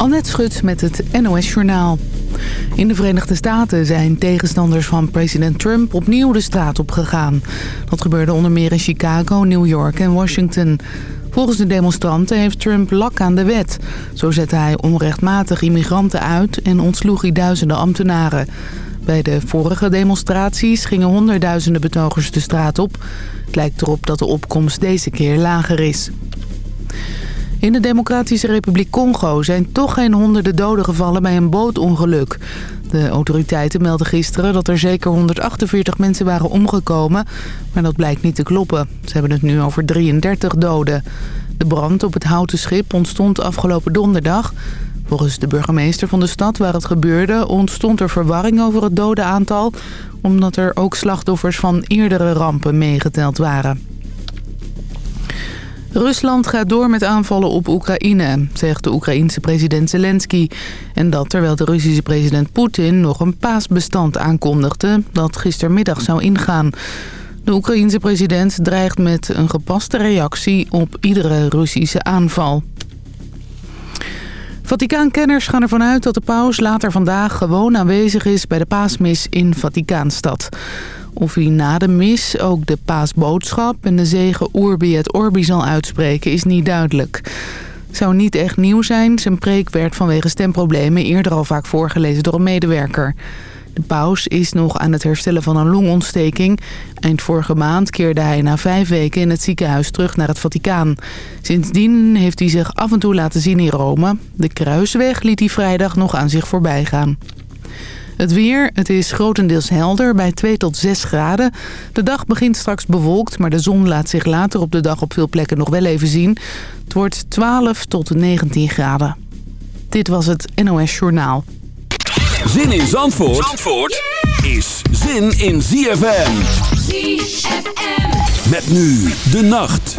Annette Schut met het NOS Journaal. In de Verenigde Staten zijn tegenstanders van president Trump opnieuw de straat op gegaan. Dat gebeurde onder meer in Chicago, New York en Washington. Volgens de demonstranten heeft Trump lak aan de wet. Zo zette hij onrechtmatig immigranten uit en ontsloeg hij duizenden ambtenaren. Bij de vorige demonstraties gingen honderdduizenden betogers de straat op. Het lijkt erop dat de opkomst deze keer lager is. In de Democratische Republiek Congo zijn toch geen honderden doden gevallen bij een bootongeluk. De autoriteiten melden gisteren dat er zeker 148 mensen waren omgekomen, maar dat blijkt niet te kloppen. Ze hebben het nu over 33 doden. De brand op het houten schip ontstond afgelopen donderdag. Volgens de burgemeester van de stad waar het gebeurde ontstond er verwarring over het dodenaantal... omdat er ook slachtoffers van eerdere rampen meegeteld waren. Rusland gaat door met aanvallen op Oekraïne, zegt de Oekraïense president Zelensky. En dat terwijl de Russische president Poetin nog een paasbestand aankondigde dat gistermiddag zou ingaan. De Oekraïense president dreigt met een gepaste reactie op iedere Russische aanval. Vaticaankenners gaan ervan uit dat de paus later vandaag gewoon aanwezig is bij de paasmis in Vaticaanstad. Of hij na de mis ook de paasboodschap en de zegen Urbi et Orbi zal uitspreken is niet duidelijk. Zou niet echt nieuw zijn. Zijn preek werd vanwege stemproblemen eerder al vaak voorgelezen door een medewerker. De paus is nog aan het herstellen van een longontsteking. Eind vorige maand keerde hij na vijf weken in het ziekenhuis terug naar het Vaticaan. Sindsdien heeft hij zich af en toe laten zien in Rome. De kruisweg liet hij vrijdag nog aan zich voorbij gaan. Het weer, het is grotendeels helder bij 2 tot 6 graden. De dag begint straks bewolkt, maar de zon laat zich later op de dag op veel plekken nog wel even zien. Het wordt 12 tot 19 graden. Dit was het NOS Journaal. Zin in Zandvoort, Zandvoort is zin in ZFM. ZFM. Met nu de nacht.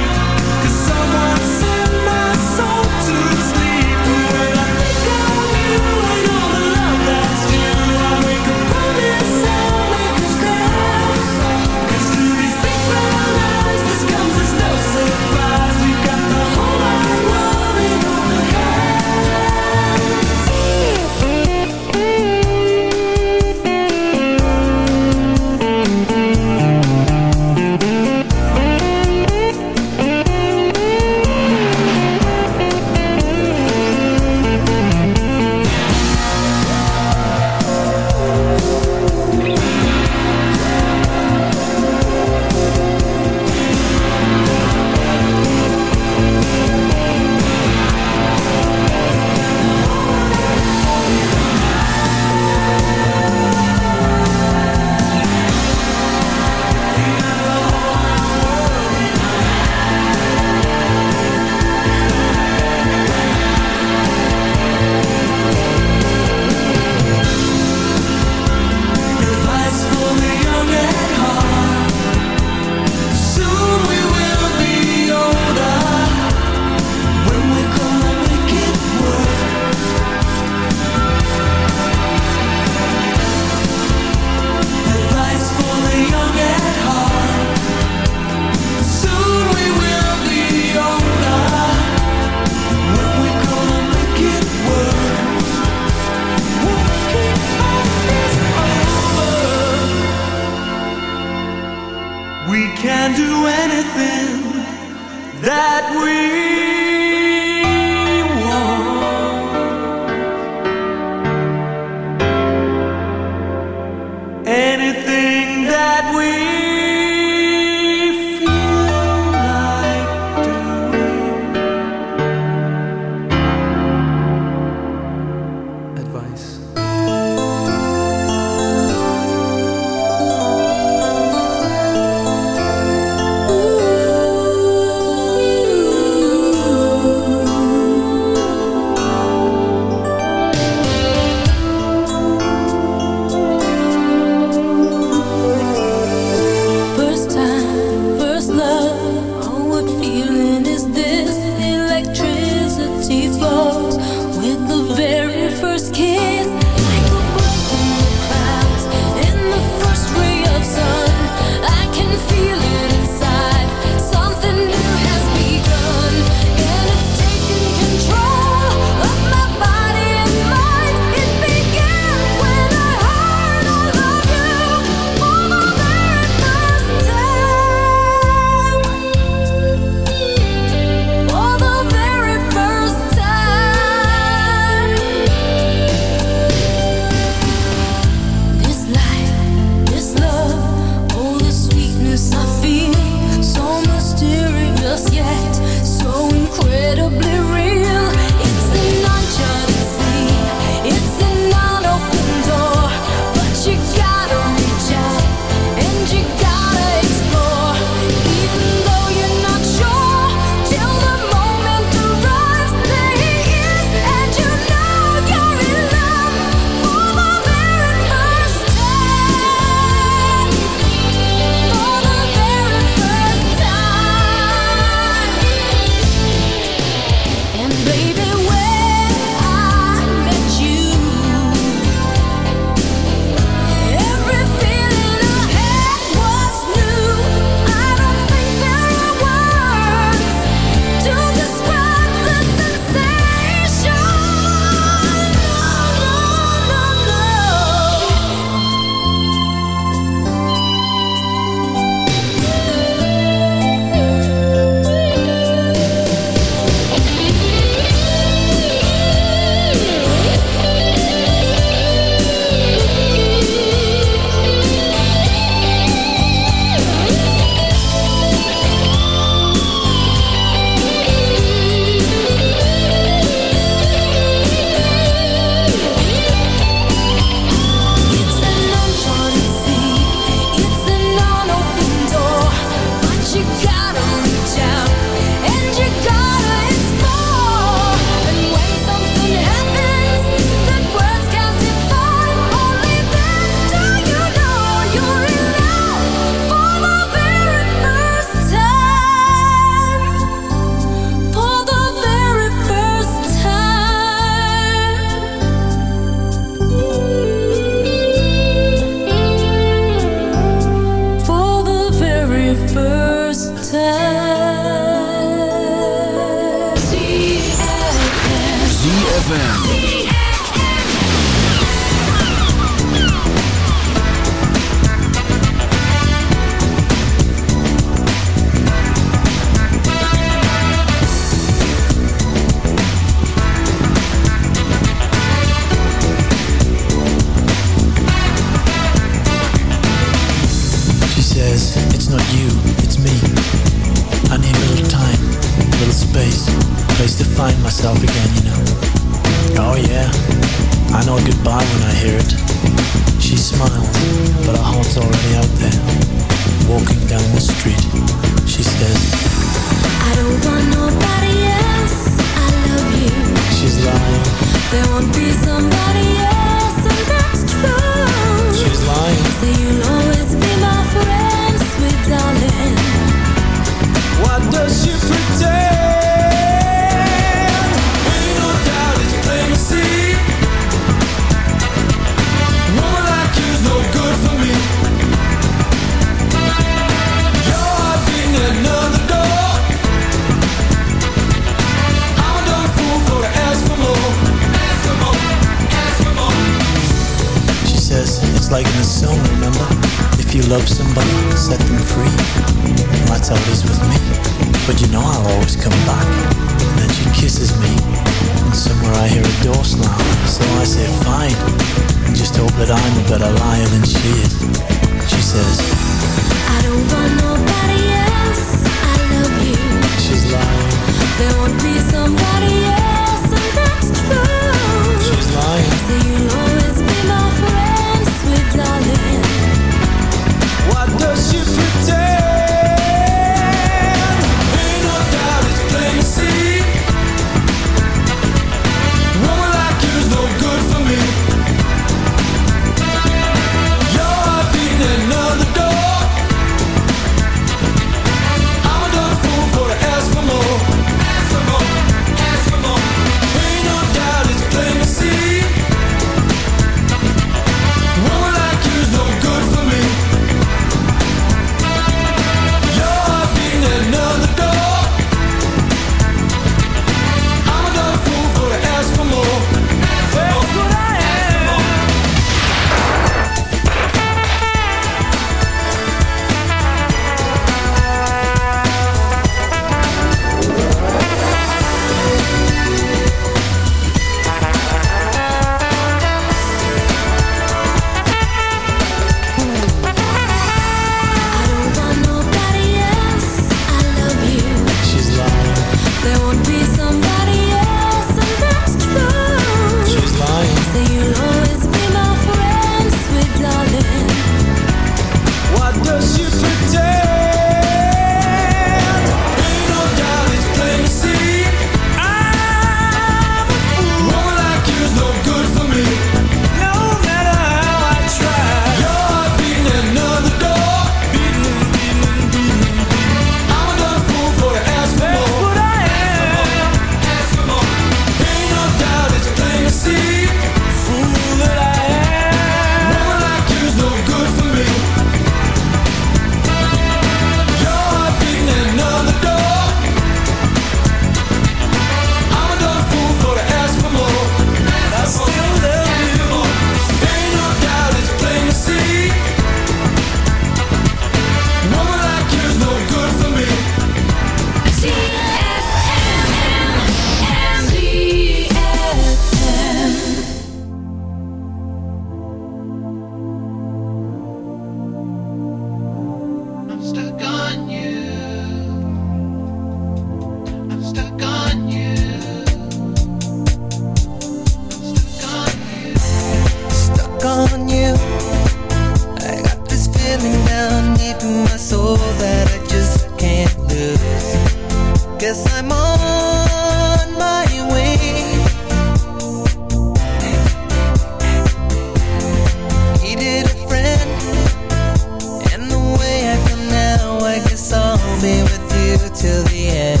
To the end?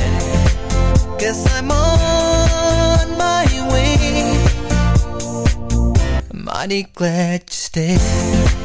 Guess I'm on my way. I'm glad you stayed.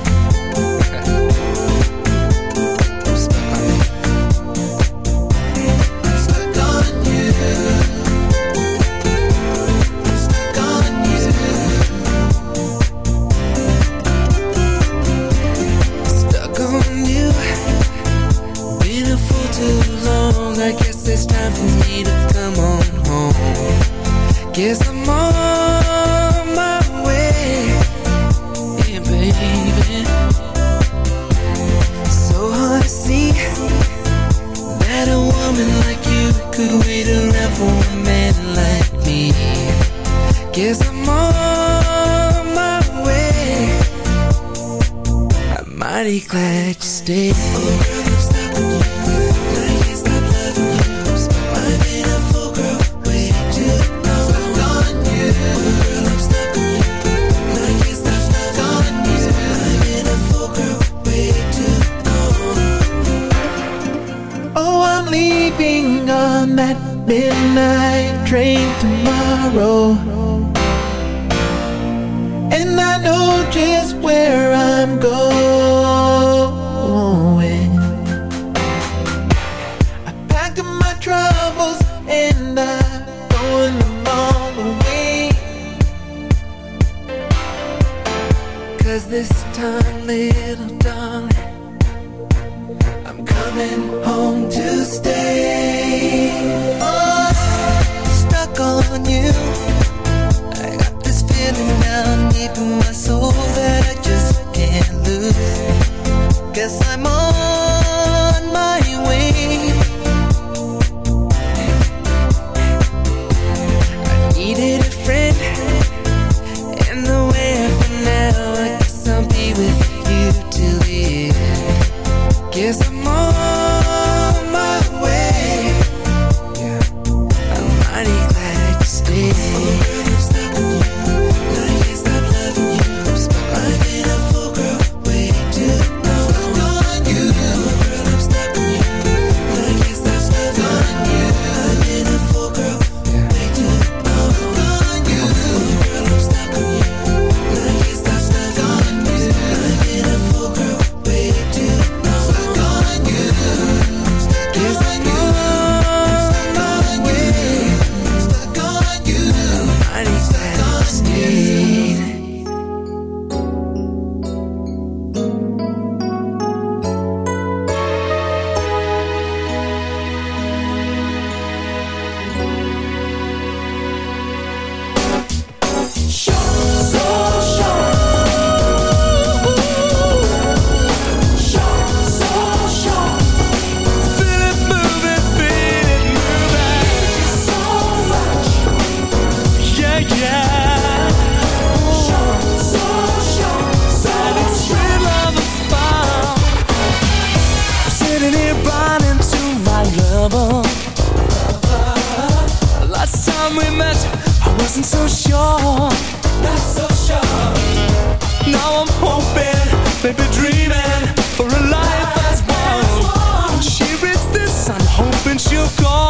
gone.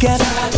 together.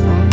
alone.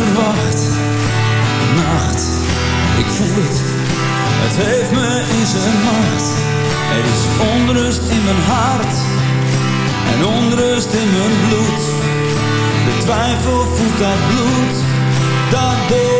Van mij verwacht. Nacht, ik voel het, het heeft me in zijn macht. Er is onrust in mijn hart en onrust in mijn bloed. De twijfel voelt dat bloed dat door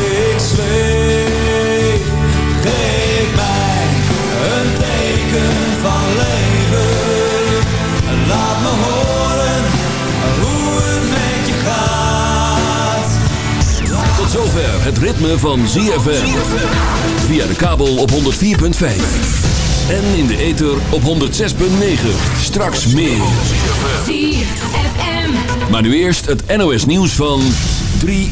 zweef. Geef mij een teken van leven, laat me horen hoe het met je gaat. Tot zover het ritme van ZFM. Via de kabel op 104.5. En in de ether op 106.9. Straks meer. ZFM. Maar nu eerst het NOS nieuws van 3